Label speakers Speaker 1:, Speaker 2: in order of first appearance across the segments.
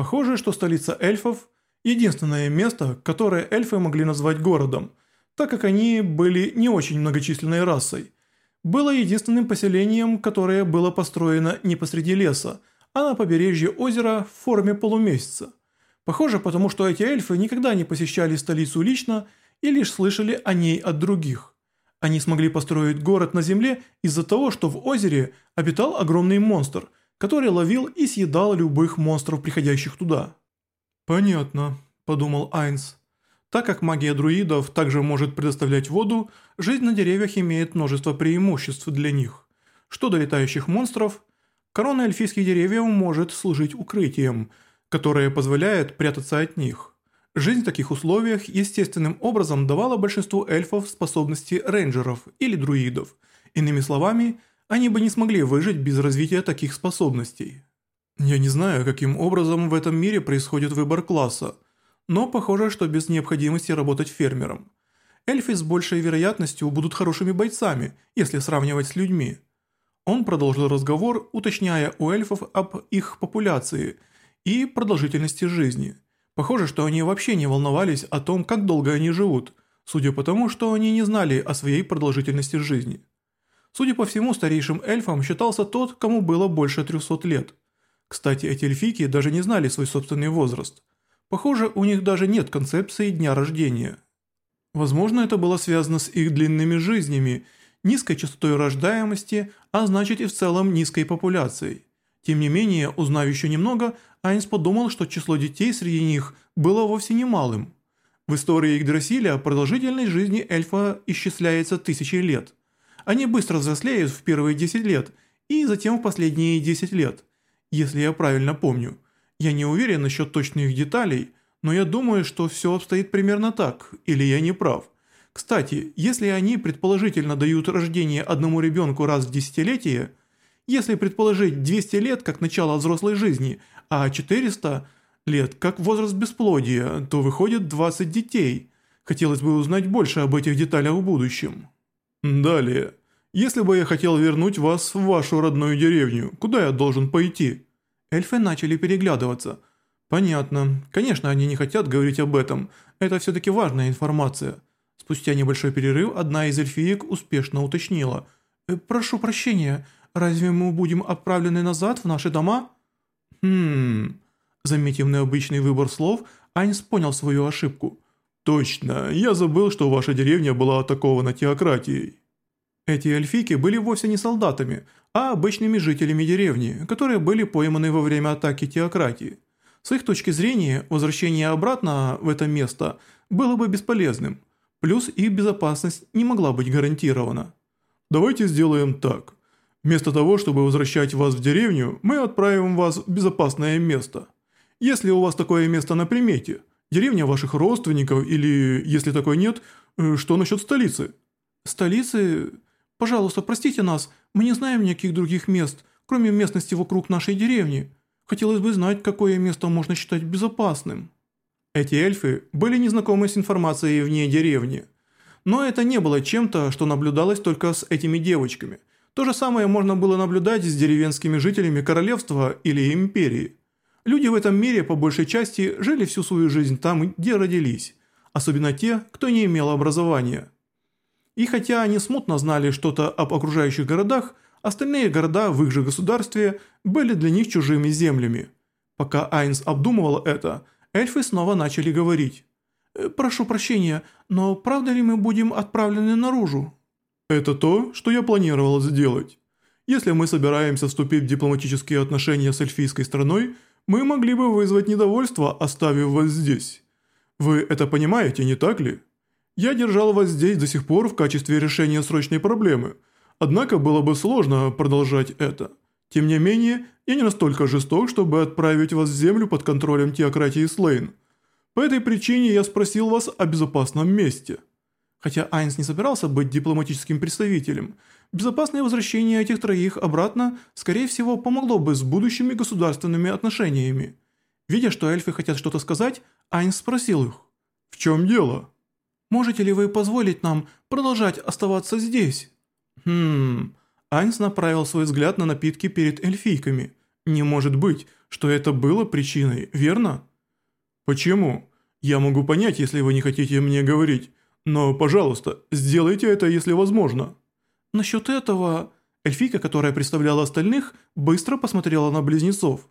Speaker 1: Похоже, что столица эльфов – единственное место, которое эльфы могли назвать городом, так как они были не очень многочисленной расой. Было единственным поселением, которое было построено не посреди леса, а на побережье озера в форме полумесяца. Похоже, потому что эти эльфы никогда не посещали столицу лично и лишь слышали о ней от других. Они смогли построить город на земле из-за того, что в озере обитал огромный монстр, который ловил и съедал любых монстров, приходящих туда. «Понятно», – подумал Айнс. Так как магия друидов также может предоставлять воду, жизнь на деревьях имеет множество преимуществ для них. Что до летающих монстров, корона эльфийских деревьев может служить укрытием, которое позволяет прятаться от них. Жизнь в таких условиях естественным образом давала большинству эльфов способности рейнджеров или друидов. Иными словами, они бы не смогли выжить без развития таких способностей. Я не знаю, каким образом в этом мире происходит выбор класса, но похоже, что без необходимости работать фермером. Эльфы с большей вероятностью будут хорошими бойцами, если сравнивать с людьми. Он продолжил разговор, уточняя у эльфов об их популяции и продолжительности жизни – Похоже, что они вообще не волновались о том, как долго они живут, судя по тому, что они не знали о своей продолжительности жизни. Судя по всему, старейшим эльфом считался тот, кому было больше 300 лет. Кстати, эти эльфики даже не знали свой собственный возраст. Похоже, у них даже нет концепции дня рождения. Возможно, это было связано с их длинными жизнями, низкой частотой рождаемости, а значит и в целом низкой популяцией. Тем не менее, узнав еще немного, Айнс подумал, что число детей среди них было вовсе не малым. В истории Игдрасиля продолжительность жизни эльфа исчисляется тысячи лет. Они быстро взрослеют в первые 10 лет и затем в последние 10 лет, если я правильно помню. Я не уверен насчет точных деталей, но я думаю, что все обстоит примерно так, или я не прав. Кстати, если они предположительно дают рождение одному ребенку раз в десятилетие – если предположить 200 лет как начало взрослой жизни, а 400 лет как возраст бесплодия, то выходит 20 детей. Хотелось бы узнать больше об этих деталях в будущем. Далее. Если бы я хотел вернуть вас в вашу родную деревню, куда я должен пойти? Эльфы начали переглядываться. Понятно. Конечно, они не хотят говорить об этом. Это все-таки важная информация. Спустя небольшой перерыв одна из эльфиек успешно уточнила. «Э, «Прошу прощения, Разве мы будем отправлены назад в наши дома?» «Хм...» Заметив необычный выбор слов, Айнс понял свою ошибку. «Точно, я забыл, что ваша деревня была атакована теократией». Эти эльфики были вовсе не солдатами, а обычными жителями деревни, которые были пойманы во время атаки теократии. С их точки зрения, возвращение обратно в это место было бы бесполезным, плюс их безопасность не могла быть гарантирована. «Давайте сделаем так. Вместо того, чтобы возвращать вас в деревню, мы отправим вас в безопасное место. Если у вас такое место на примете, деревня ваших родственников или, если такой нет, э, что насчет столицы? Столицы? Пожалуйста, простите нас, мы не знаем никаких других мест, кроме местности вокруг нашей деревни. Хотелось бы знать, какое место можно считать безопасным. Эти эльфы были незнакомы с информацией вне деревни. Но это не было чем-то, что наблюдалось только с этими девочками – то же самое можно было наблюдать с деревенскими жителями королевства или империи. Люди в этом мире по большей части жили всю свою жизнь там, где родились, особенно те, кто не имел образования. И хотя они смутно знали что-то об окружающих городах, остальные города в их же государстве были для них чужими землями. Пока Айнс обдумывал это, эльфы снова начали говорить. «Э, «Прошу прощения, но правда ли мы будем отправлены наружу?» Это то, что я планировал сделать. Если мы собираемся вступить в дипломатические отношения с эльфийской страной, мы могли бы вызвать недовольство, оставив вас здесь. Вы это понимаете, не так ли? Я держал вас здесь до сих пор в качестве решения срочной проблемы, однако было бы сложно продолжать это. Тем не менее, я не настолько жесток, чтобы отправить вас в землю под контролем теократии Слейн. По этой причине я спросил вас о безопасном месте». Хотя Айнс не собирался быть дипломатическим представителем, безопасное возвращение этих троих обратно, скорее всего, помогло бы с будущими государственными отношениями. Видя, что эльфы хотят что-то сказать, Айнс спросил их. «В чем дело?» «Можете ли вы позволить нам продолжать оставаться здесь?» «Хм...» Айнс направил свой взгляд на напитки перед эльфийками. Не может быть, что это было причиной, верно? Почему? Я могу понять, если вы не хотите мне говорить, но, пожалуйста, сделайте это, если возможно. Насчет этого... Эльфийка, которая представляла остальных, быстро посмотрела на близнецов.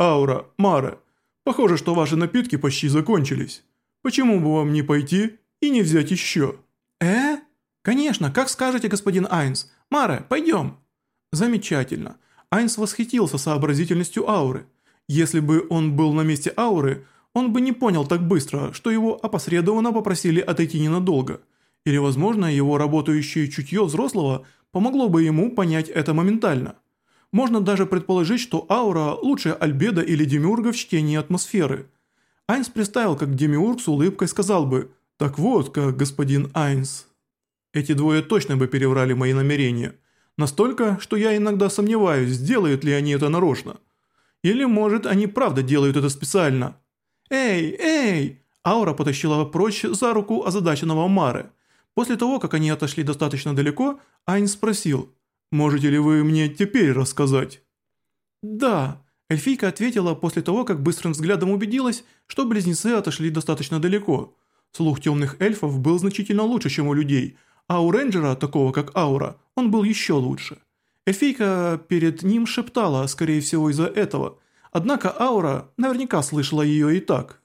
Speaker 1: «Аура, Мара, похоже, что ваши напитки почти закончились. Почему бы вам не пойти и не взять еще?» «Э? Конечно, как скажете, господин Айнс. Мара, пойдем». «Замечательно». Айнс восхитился сообразительностью ауры. Если бы он был на месте ауры, он бы не понял так быстро, что его опосредованно попросили отойти ненадолго. Или, возможно, его работающее чутье взрослого помогло бы ему понять это моментально. Можно даже предположить, что аура лучше Альбеда или Демиурга в чтении атмосферы. Айнс представил, как Демиург с улыбкой сказал бы «Так вот как, господин Айнс». Эти двое точно бы переврали мои намерения. Настолько, что я иногда сомневаюсь, сделают ли они это нарочно. Или, может, они правда делают это специально. «Эй, эй!» Аура потащила прочь за руку озадаченного Мары. После того, как они отошли достаточно далеко, Айн спросил, «Можете ли вы мне теперь рассказать?» «Да», эльфийка ответила после того, как быстрым взглядом убедилась, что близнецы отошли достаточно далеко. Слух темных эльфов был значительно лучше, чем у людей, а у рейнджера, такого как Аура, он был еще лучше. Эльфийка перед ним шептала, скорее всего из-за этого, однако Аура наверняка слышала ее и так.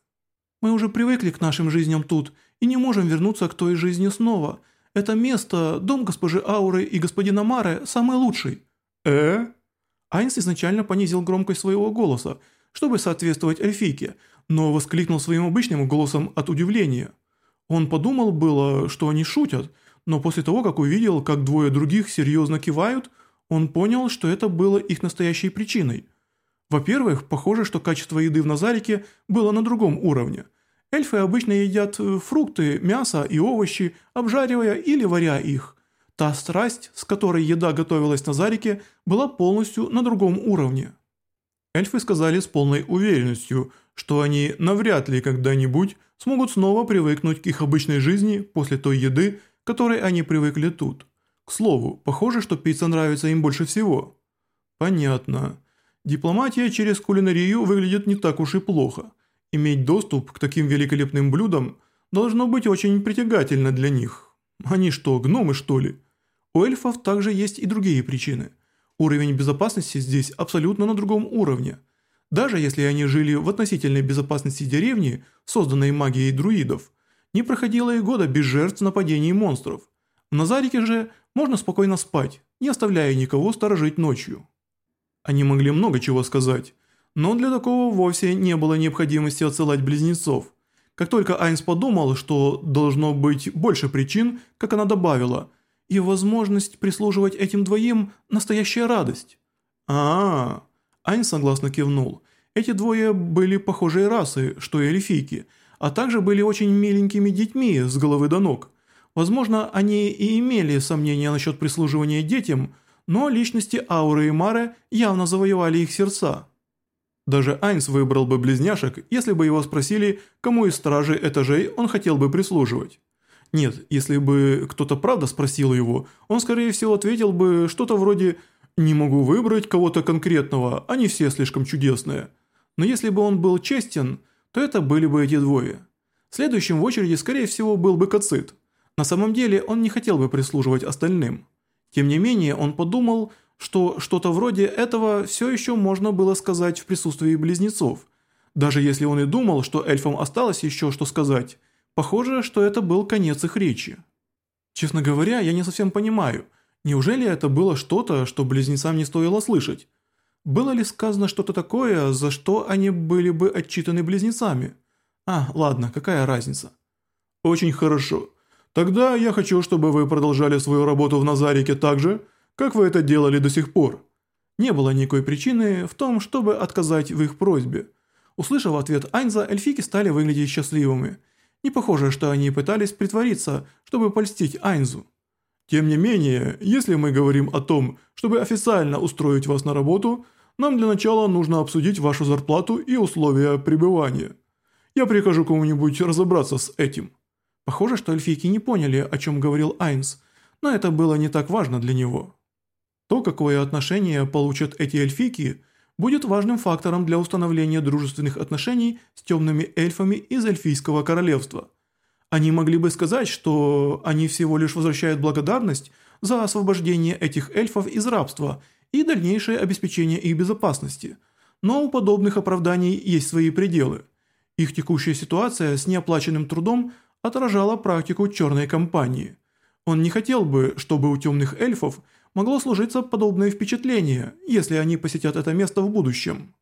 Speaker 1: «Мы уже привыкли к нашим жизням тут и не можем вернуться к той жизни снова. Это место, дом госпожи Ауры и господина Мары, самый лучший». «Э?» Айнс изначально понизил громкость своего голоса, чтобы соответствовать эльфийке, но воскликнул своим обычным голосом от удивления. Он подумал было, что они шутят, но после того, как увидел, как двое других серьезно кивают, он понял, что это было их настоящей причиной. Во-первых, похоже, что качество еды в Назарике было на другом уровне. Эльфы обычно едят э, фрукты, мясо и овощи, обжаривая или варя их. Та страсть, с которой еда готовилась на Зарике, была полностью на другом уровне. Эльфы сказали с полной уверенностью, что они навряд ли когда-нибудь смогут снова привыкнуть к их обычной жизни после той еды, которой они привыкли тут. К слову, похоже, что пицца нравится им больше всего. Понятно. Дипломатия через кулинарию выглядит не так уж и плохо. Иметь доступ к таким великолепным блюдам должно быть очень притягательно для них. Они что, гномы что ли? У эльфов также есть и другие причины. Уровень безопасности здесь абсолютно на другом уровне. Даже если они жили в относительной безопасности деревни, созданной магией друидов, не проходило и года без жертв нападений монстров. В Назарике же можно спокойно спать, не оставляя никого сторожить ночью. Они могли много чего сказать, но для такого вовсе не было необходимости отсылать близнецов. Как только Айнс подумал, что должно быть больше причин, как она добавила, и возможность прислуживать этим двоим – настоящая радость. а а. Айнс согласно кивнул. Эти двое были похожей расы, что и эльфийки – а также были очень миленькими детьми с головы до ног. Возможно, они и имели сомнения насчет прислуживания детям, но личности Ауры и Мары явно завоевали их сердца. Даже Айнс выбрал бы близняшек, если бы его спросили, кому из стражей этажей он хотел бы прислуживать. Нет, если бы кто-то правда спросил его, он скорее всего ответил бы что-то вроде «не могу выбрать кого-то конкретного, они все слишком чудесные». Но если бы он был честен, то это были бы эти двое. Следующим в очереди, скорее всего, был бы Кацит. На самом деле, он не хотел бы прислуживать остальным. Тем не менее, он подумал, что что-то вроде этого все еще можно было сказать в присутствии близнецов. Даже если он и думал, что эльфам осталось еще что сказать, похоже, что это был конец их речи. Честно говоря, я не совсем понимаю, неужели это было что-то, что близнецам не стоило слышать? Было ли сказано что-то такое, за что они были бы отчитаны близнецами? А, ладно, какая разница? Очень хорошо. Тогда я хочу, чтобы вы продолжали свою работу в Назарике так же, как вы это делали до сих пор. Не было никакой причины в том, чтобы отказать в их просьбе. Услышав ответ Айнза, эльфики стали выглядеть счастливыми. Не похоже, что они пытались притвориться, чтобы польстить Айнзу. Тем не менее, если мы говорим о том, чтобы официально устроить вас на работу – нам для начала нужно обсудить вашу зарплату и условия пребывания. Я прикажу кому-нибудь разобраться с этим». Похоже, что эльфийки не поняли, о чем говорил Айнс, но это было не так важно для него. То, какое отношение получат эти эльфийки, будет важным фактором для установления дружественных отношений с темными эльфами из эльфийского королевства. Они могли бы сказать, что они всего лишь возвращают благодарность за освобождение этих эльфов из рабства и дальнейшее обеспечение их безопасности, но у подобных оправданий есть свои пределы. Их текущая ситуация с неоплаченным трудом отражала практику черной компании. Он не хотел бы, чтобы у темных эльфов могло сложиться подобное впечатление, если они посетят это место в будущем.